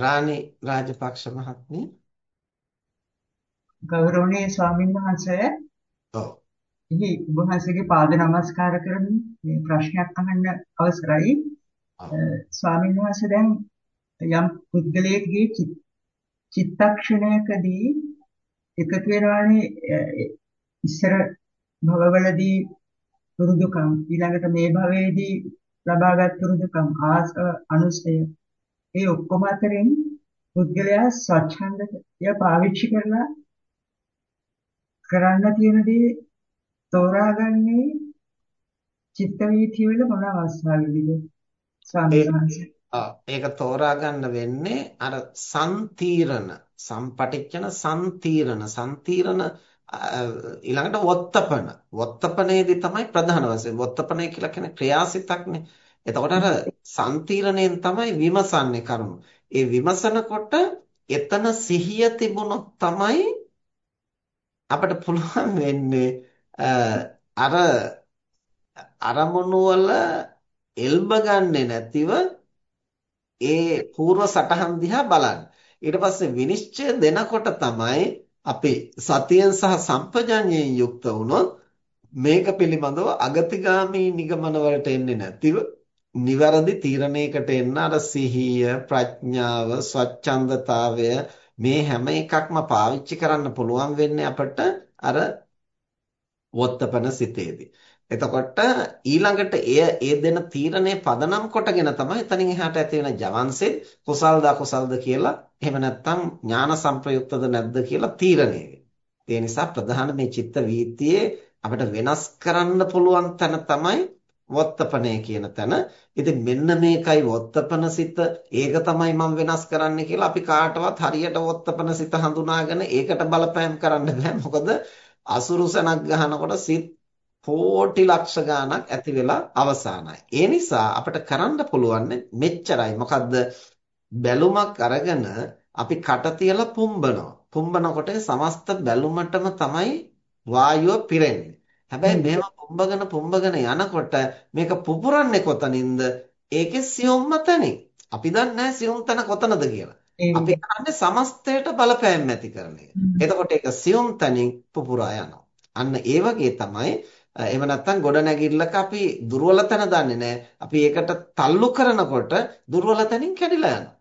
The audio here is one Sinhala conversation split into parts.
රාණි රාජපක්ෂ මහත්මිය. ගෞරවනීය ස්වාමීන් වහන්සේ. ඔව්. ඉහි ඔබ වහන්සේගේ පාද නමස්කාර කරමින් මේ ප්‍රශ්නයක් අහන්න අවසරයි. ස්වාමීන් වහන්සේ දැන් යම් පුද්ගලයෙක්ගේ චිත්තක්ෂණයකදී එකතු වෙනවානේ ඉස්සර භවවලදී පුරුදුකම්. ඊළඟට මේ භවයේදී ලබාගත් පුරුදුකම්. ආසව අනුසය ඒ ඔක්කොම අතරින් පුද්ගලයා ස්වච්ඡන්දය පාවිච්චි කරලා කරන්න තියෙන දේ තෝරාගන්නේ චිත්ත වීථිය වල මොන අවස්ථාවේදීද? ස්වාමීන් ඒක තෝරා ගන්න වෙන්නේ අර සම්තිරණ සම්පටිච්චන සම්තිරණ. සම්තිරණ ඊළඟට වොත්තපන. වොත්තපනේදී තමයි ප්‍රධාන වශයෙන්. වොත්තපනය කියලා කියන්නේ ක්‍රියාසිතක්නේ එතකොට අර සම්තිරණයෙන් තමයි විමසන්නේ කරුණු. ඒ විමසනකොට එතන සිහිය තිබුණොත් තමයි අපිට පුළුවන් වෙන්නේ අර අරමුණු වල එල්බ ගන්නෙ නැතිව ඒ పూర్ව සටහන් දිහා බලන්න. ඊට පස්සේ විනිශ්චය දෙනකොට තමයි අපි සතියෙන් සහ සම්පජඤ්ඤයෙන් යුක්ත වුණොත් මේක පිළිබඳව අගතිගාමී නිගමන වලට එන්නේ නැතිව නිවැරදි තීරණයකට එන්න අර සිහිය ප්‍රඥාව ස්වච්ඡන්දතාවය මේ හැම එකක්ම පාවිච්චි කරන්න පුළුවන් වෙන්නේ අපට අර වොත්තපන සිතේදී. එතකොට ඊළඟට එය ඒ දෙන තීරණය පදනම් කොටගෙන තමයි එතනින් එහාට ඇති වෙන ජවන්සෙත් කුසල්ද අකුසල්ද කියලා එහෙම නැත්නම් ඥාන සංප්‍රයුක්තද නැද්ද කියලා තීරණය ඒ නිසා ප්‍රධාන මේ චිත්ත වීතියේ අපිට වෙනස් කරන්න පුළුවන් තැන තමයි වොත්තපනය කියන තැන. ඉතින් මෙන්න මේකයි වොත්තපන සිත. ඒක තමයි මම වෙනස් කරන්න කියලා අපි කාටවත් හරියට වොත්තපන සිත හඳුනාගෙන ඒකට බලපෑම් කරන්න බෑ. මොකද අසුරුසනක් ගහනකොට සිත් කෝටි ලක්ෂ ගණක් ඇති වෙලා අවසానයි. ඒ නිසා අපිට කරන්න පුළුවන් මෙච්චරයි. මොකද්ද? බැලුමක් අරගෙන අපි කට තියලා පුම්බනවා. පුම්බනකොට සමස්ත බැලුමටම තමයි වායුව පිරෙන්නේ. හැබැයි මෙහෙම පුම්බගෙන පුම්බගෙන යනකොට මේක පුපුරන්නේ කොතනින්ද? ඒකේ සියුම්ම තැනින්. අපි දන්නේ සියුම් තැන කොතනද කියලා. අපි කරන්නේ සමස්තයට බලපෑම් ඇති කරන එක. එතකොට ඒක සියුම් තැනින් පුපුරා යනවා. අන්න ඒ වගේ තමයි එහෙම නැත්නම් ගොඩ නැගිල්ලක අපි දුර්වල තැන දන්නේ නැහැ. අපි ඒකට තල්ලු කරනකොට දුර්වල තැනින් කැඩිලා යනවා.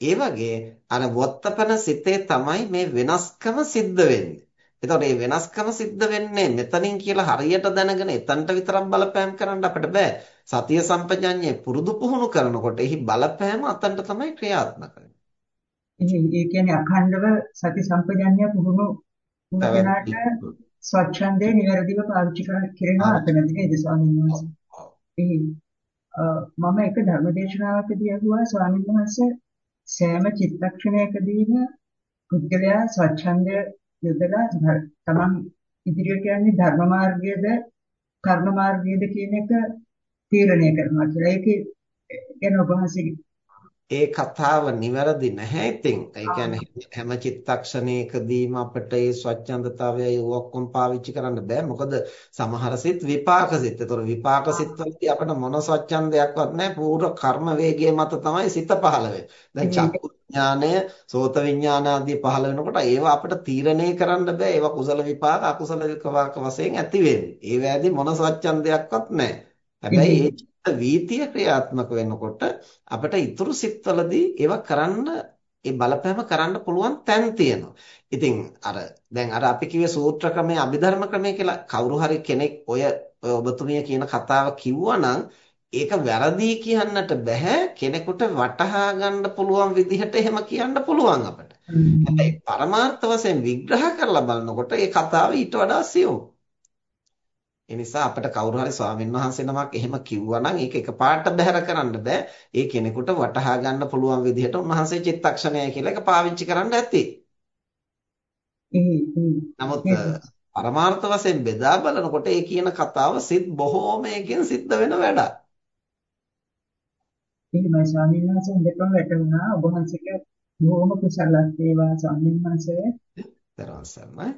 ඒ වගේ අර වොත්තපන සිතේ තමයි මේ වෙනස්කම සිද්ධ වෙන්නේ. එතකොට මේ වෙනස්කම සිද්ධ වෙන්නේ මෙතනින් කියලා හරියට දැනගෙන එතනට විතරක් බලපෑම් කරන්න අපිට බෑ. සතිය සම්පජඤ්ඤය පුරුදු පුහුණු කරනකොට එහි බලපෑම අතන්ට තමයි ක්‍රියාත්මක වෙන්නේ. ඒ කියන්නේ අඛණ්ඩව සති සම්පජඤ්ඤය පුහුණු වෙනාට ස්වච්ඡන්දේ નિවරදිව පාවිච්චි කරනවා අතනදී නේද ස්වාමීන් වහන්සේ. මම එක ධර්මදේශනාවකදී අහුවා ස්වාමීන් වහන්සේ සෑම චිත්තක්ෂණයකදීම පුද්ගලයා ස්වච්ඡන්දය යොදලා තමන් ඉදිරියට යන්නේ ධර්ම මාර්ගයේද කර්ම මාර්ගයේද කියන එක තීරණය කරනවා කියලා. ඒකේ ගැන ඔබ වහන්සේ ඒ කතාව නිවැරදි නැහැ ඉතින්. ඒ කියන්නේ හැම චිත්තක්ෂණයකදීම අපිට ඒ ස්වච්ඡන්දතාවයයි ඔක්කොම පාවිච්චි කරන්න බෑ. මොකද සමහර සිත් විපාක සිත්. ඒතර විපාක සිත් වලදී අපිට මොන ස්වච්ඡන්දයක්වත් නැහැ. පූර්ව කර්ම වේගයේ මත තමයි සිත පහළ වෙන්නේ. දැන් චක්කු විඥානය, සෝත විඥාන ආදී පහළ වෙනකොට ඒවා අපිට තීරණය කරන්න බෑ. ඒවා කුසල විපාක, අකුසල විපාක වශයෙන් ඇති වෙන්නේ. ඒ වෑදී මොන ස්වච්ඡන්දයක්වත් නැහැ. හැබැයි වීතිය ක්‍රියාත්මක වෙනකොට අපිට ඊතුරු සිත්වලදී ඒවා කරන්න ඒ බලපෑම කරන්න පුළුවන් තැන් තියෙනවා. ඉතින් අර දැන් අර අපි කිව්වේ සූත්‍ර ක්‍රමය අභිධර්ම ක්‍රමය කියලා කවුරු හරි කෙනෙක් ඔය ඔබතුමිය කියන කතාව කිව්වනම් ඒක වැරදි කියන්නට බෑ කෙනෙකුට වටහා ගන්න පුළුවන් විදිහට එහෙම කියන්න පුළුවන් අපිට. හැබැයි පරමාර්ථ වශයෙන් විග්‍රහ කරලා බලනකොට ඒ කතාව ඊට වඩා සියුම්. ඒ නිසා අපිට කවුරු හරි ස්වාමීන් වහන්සේ නමක් එහෙම කිව්වා නම් ඒක එකපාරට බැහැර කරන්න බෑ. ඒ කෙනෙකුට වටහා ගන්න පුළුවන් විදිහට උන්වහන්සේ චිත්තක්ෂණය කියලා එක පාවිච්චි කරන්න ඇති. නමුත් පරමාර්ථ වශයෙන් බෙදා බලනකොට ඒ කියන කතාව සිත් බොහෝමයකින් සිද්ධ වෙන වැඩක්. එහෙමයි ස්වාමීන් වහන්සේ දෙකම වැටුණා ඔබ වහන්සේට බොහොම කුසලයක් වේවා ස්වාමීන් වහන්සේ. දරවසන්නයි.